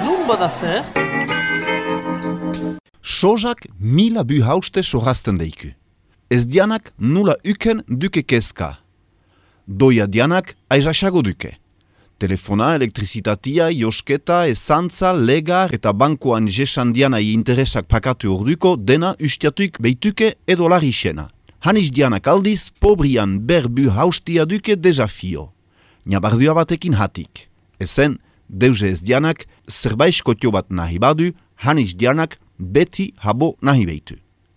Nun bada zer? Sozak mila bu hauste sorrazten deiku. Ez dianak nula uken duke kezka. Doia dianak aizaxago duke. Telefona, elektrizitatia, josketa, ezantza, legar eta bankoan jesan dianai interesak pakatu orduko dena ustiatuik beituke edo larixena. Hanis dianak aldiz, pobrian berbu haustia duke desafio. Nabardua batekin hatik. Ezen, deuze ez dianak, zerbaiskotio bat nahi badu, hanis dianak beti habo nahi beitu.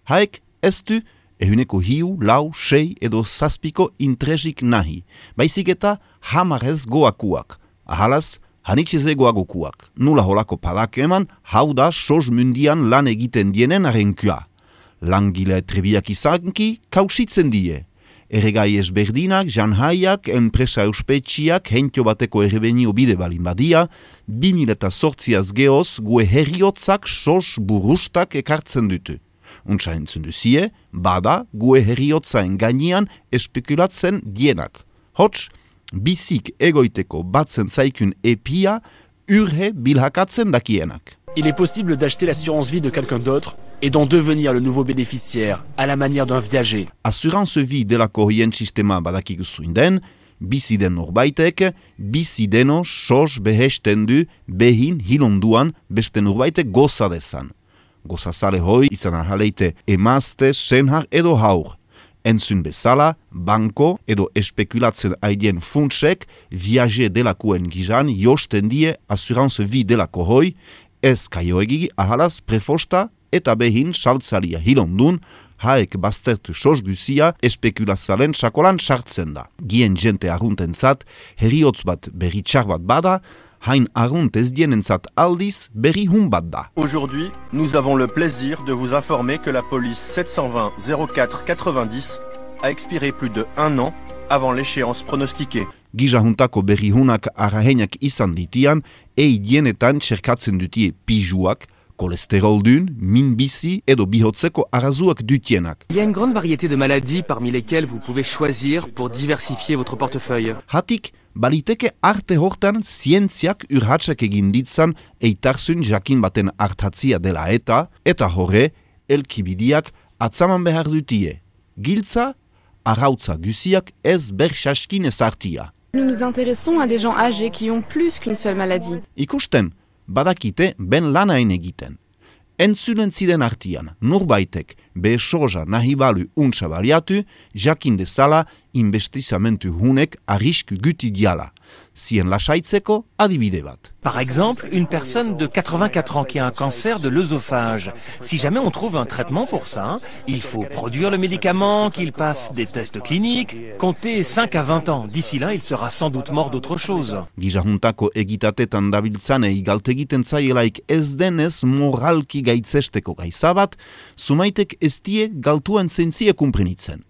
Haek, ez du, ehuneko hiu, lau, sei edo zazpiko intresik nahi. Baizik eta hamarez goakuak. Ahalaz, hanitxeze goagokuak. Nula holako padak eman, hau da soz mundian lan egiten dienen arenkua. Langile trebiak izanki, kausitzen die. Erregai ezberdinak, janhaiak, enpresa euspetxiak, hentio bateko errebenio bide balin badia, 2000 sortziaz geoz, gue herriotzak sos burustak ekartzen dutu. Untsa entzun duzie, bada, gue herriotzaen gainean espekulatzen dienak. Hots, bizik egoiteko batzen zaikun epia, urhe bilhakatzen dakienak. Il est possible d'acheter l'assurance vie de quelqu'un d'autre et d'en devenir le nouveau bénéficiaire, à la manière d'un viager. Assurance vie delako hien sistema badakik zuin den, bizi den norbaitek, bizi deno sos behin hilonduan beste norbaitek goza dezan. Goza zale hoi izan ahaleite emazte, senhar edo haur. Entzun bezala, banko edo espekulatzen aidien funtsek viaje delakoen gizan josten die assurance vie delako hoi, Aujourd'hui, nous avons le plaisir de vous informer que la police 720 04 90 a expiré plus de un an avant l'échéance pronostiquée. Gisa juntako berri hunak arrahenak izan ditian, eidienetan txerkatzen dutie pijuak, kolesteroldun, minbizi edo bihotzeko arazuak dutienak. Il y a une grande variété de maladies parmi lesquelles vous pouvez choisir pour diversifier votre portefeuille. Hatik, baliteke arte hortan zientziak urhatsak egin ditzan eitarzun jakin baten hartatzia dela eta, eta horre, elkibidiak atzaman behar dutie. Giltza, arrautza guziak ez berxaskin ezartia. Nous nous intéressons à des gens âgés qui ont plus qu'une seule maladie. Ikusten, badakite ben lanain egiten. Entzulen ziren artian, nurbaitek besoja nahi balu untsa baliatu, jakin dezala investizamentu hunek arrisku guti diala. Zien lasaitzeko adibide bat. Par exemple, une personne de 84 ans qui a un cancer de l'œsophage. Si jamais on trouve un traitement pour ça, il faut produire le médicament, qu'il passe des tests cliniques, compter 5 à 20 ans. D'ici là, il sera sans doute mort d'autre chose. Gizahuntako egitatetan dabiltzanei galtegiten zaielaik ez denez moralki gaitzesteko gaizabat, sumaitek ez die galtuen zentzie kumprinitzen.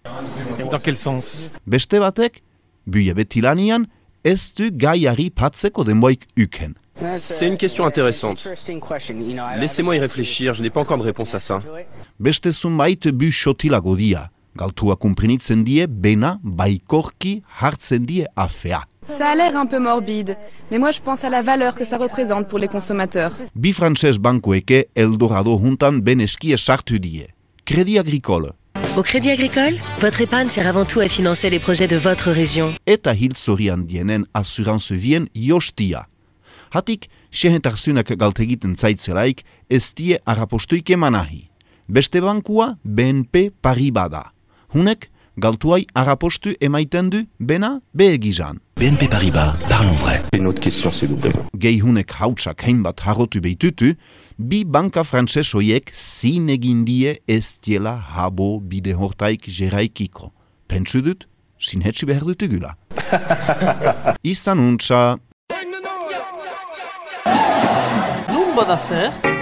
Dans quel sens Beste batek, buia beti lanian, ez du gaiari patzeko denboik uken. C'est une question intéressante. Laissez-moi y réfléchir, je n'ai pas encore de réponse à ça. Beste zunbait bu xotilago dia. Galtua kumprinitzen die, bena baikorki hartzen die afea. Ça a l'air un peu morbide, mais moi je pense à la valeur que ça représente pour les consommateurs. Bi frantses bankueke Eldorado juntan beneskie sartu die. Crédit Agricole. Au Crédit Agricole, votre épargne sert avant tout à financer les projets de votre région. eta hiltzorian dienen assurance vien jostia. Hatik, sehentarzunak galtegiten zaitzelaik, ez die arrapostuik emanahi. Beste bankua BNP Paribas da. Hunek, galtuai arrapostu emaiten du bena beegizan. BNP Paribas, parlons vrai. Une autre question, s'il vous plaît. Gehi hunek hautsak hainbat harrotu behitutu, bi banka frantses hoiek zin egin die ez diela habo bide hortaik jeraikiko. Pentsu dut, sinhetsi behar dutugula. Izan untsa, Nun bada zer?